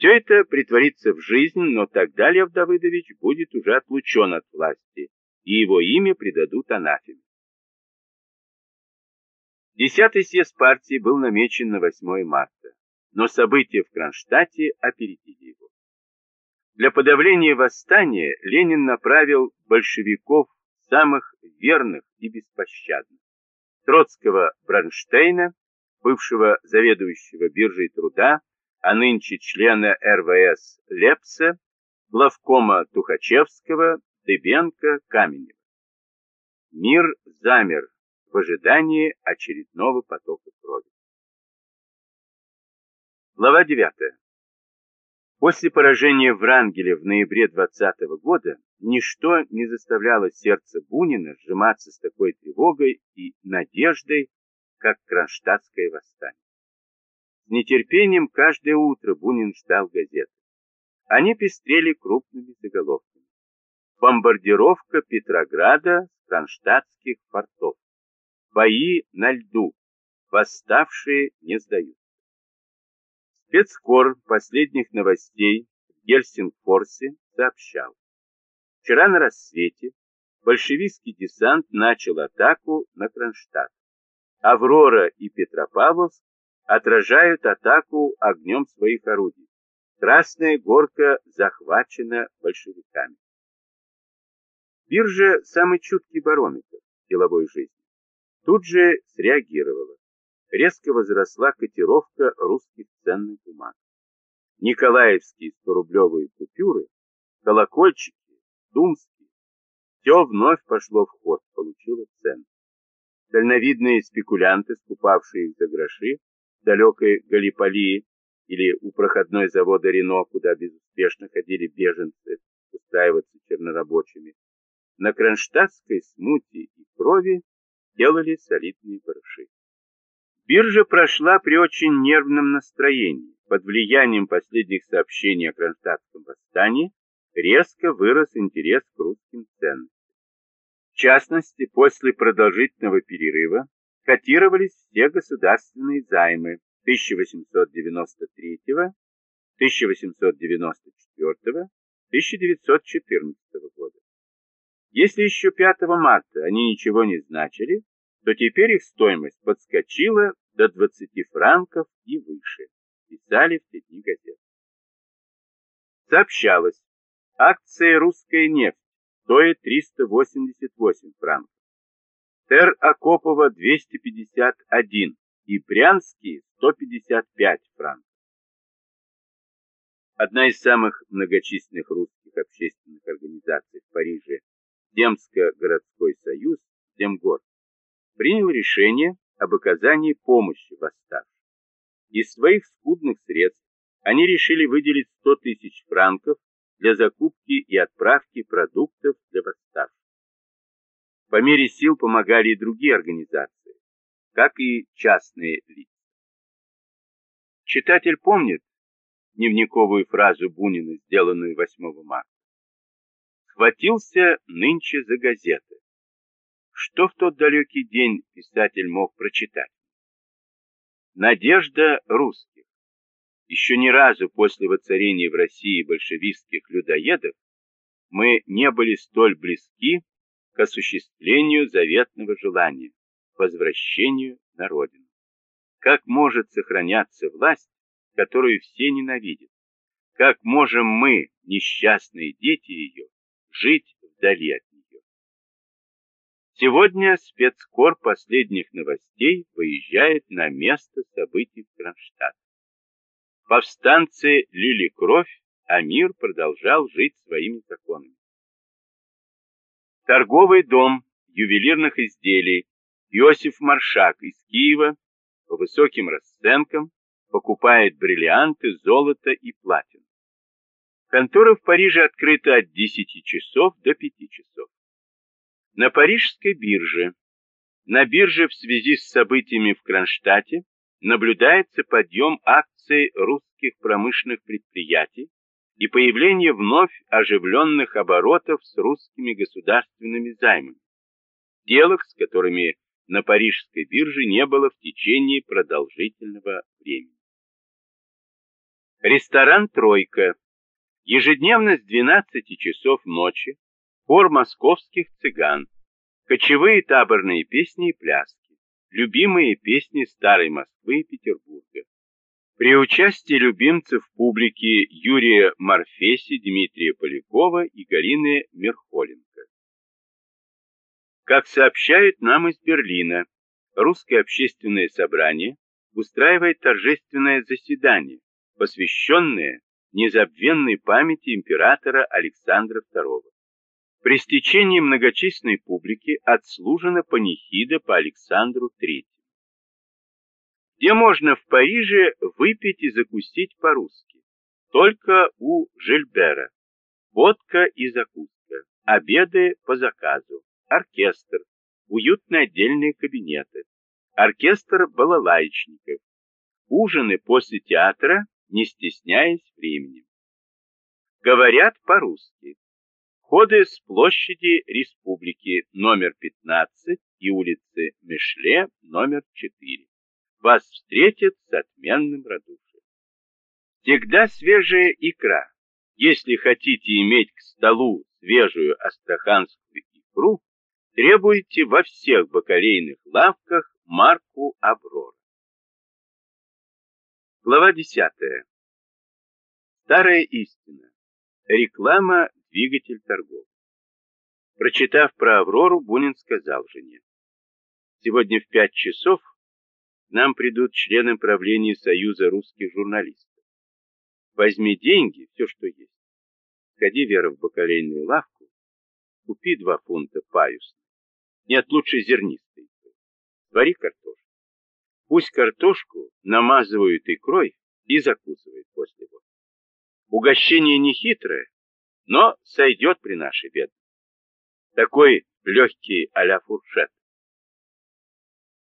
Все это притворится в жизнь, но тогда Лев Давыдович будет уже отлучен от власти, и его имя придадут анафеме. Десятый съезд партии был намечен на 8 марта, но события в Кронштадте опередили его. Для подавления восстания Ленин направил большевиков самых верных и беспощадных. Троцкого Бронштейна, бывшего заведующего биржей труда, а нынче члена РВС Лепса, главкома Тухачевского, Дыбенко, Каменева. Мир замер в ожидании очередного потока крови. Глава 9. После поражения Врангеля в ноябре 20 -го года ничто не заставляло сердце Бунина сжиматься с такой тревогой и надеждой, как Кронштадтское восстание. Нетерпением каждое утро Бунин ждал газеты. Они пестрели крупными заголовками. Бомбардировка Петрограда с кронштадтских фортов. Бои на льду. Восставшие не сдаются. Спецкор последних новостей в Гельсингфорсе сообщал. Вчера на рассвете большевистский десант начал атаку на Кронштадт. Аврора и Петропавловск отражают атаку огнем своих орудий. Красная горка захвачена большевиками. Биржа – самый чуткий барометр деловой жизни. Тут же среагировала. Резко возросла котировка русских ценных бумаг. Николаевские 100-рублевые купюры, колокольчики, думские. Все вновь пошло в ход, получило цену. Дальновидные спекулянты, скупавшие их за гроши, далекой Галиполии или у проходной завода Рено, куда безуспешно ходили беженцы устраиваться чернорабочими, на кронштадтской смуте и крови делали солидные барыши. Биржа прошла при очень нервном настроении. Под влиянием последних сообщений о кронштадтском восстании резко вырос интерес к русским ценностям. В частности, после продолжительного перерыва котировались все государственные займы 1893, 1894, 1914 года. Если еще 5 марта они ничего не значили, то теперь их стоимость подскочила до 20 франков и выше, писали в те дни. Сообщалось, акция «Русская нефть» стоит 388 франков. Тер Акопова 251 и Брянский 155 франков. Одна из самых многочисленных русских общественных организаций в Париже, Демско-городской союз, Демгород, принял решение об оказании помощи восставшим. Из своих скудных средств они решили выделить 100 тысяч франков для закупки и отправки продуктов для восставших. По мере сил помогали и другие организации, как и частные лица. Читатель помнит дневниковую фразу Бунина, сделанную 8 марта. Схватился нынче за газеты. Что в тот далекий день писатель мог прочитать? Надежда русских. Еще ни разу после воцарения в России большевистских людоедов мы не были столь близки к осуществлению заветного желания, возвращению на родину. Как может сохраняться власть, которую все ненавидят? Как можем мы, несчастные дети ее, жить вдали от нее? Сегодня спецкор последних новостей выезжает на место событий в Кронштадт. Повстанцы лили кровь, а мир продолжал жить своими законами. Торговый дом ювелирных изделий Иосиф Маршак из Киева по высоким расценкам покупает бриллианты, золото и платину. Контора в Париже открыта от 10 часов до 5 часов. На парижской бирже. На бирже в связи с событиями в Кронштадте наблюдается подъем акций русских промышленных предприятий, и появление вновь оживленных оборотов с русскими государственными займами, сделок с которыми на парижской бирже не было в течение продолжительного времени. Ресторан «Тройка». Ежедневно с 12 часов ночи хор московских цыган. Кочевые таборные песни и пляски. Любимые песни старой Москвы и Петербурга. При участии любимцев публики Юрия Марфеси, Дмитрия Полякова и Галины Мерхоленко. Как сообщают нам из Берлина, русское общественное собрание устраивает торжественное заседание, посвященное незабвенной памяти императора Александра II. При стечении многочисленной публики отслужена панихида по Александру III. Где можно в Париже выпить и закусить по-русски? Только у Жильбера. Водка и закуска, обеды по заказу, оркестр, уютные отдельные кабинеты, оркестр балалайчников, ужины после театра не стесняясь временем. Говорят по-русски. Входы с площади Республики номер 15 и улицы Мишле номер 4. Вас встретят с отменным радушием. Всегда свежая икра. Если хотите иметь к столу свежую астраханскую икру, требуйте во всех бакалейных лавках марку Аврора. Глава 10. Старая истина. Реклама – двигатель торгов. Прочитав про Аврору, Бунин сказал жене. Сегодня в пять часов нам придут члены правления Союза русских журналистов. Возьми деньги, все, что есть. Сходи, Вера, в бакалейную лавку, купи два фунта паюсной. Нет, лучше зернистой. Вари картошку. Пусть картошку намазывают икрой и закусывают после него. Угощение не хитрое, но сойдет при нашей бедности. Такой легкий а-ля фуршет.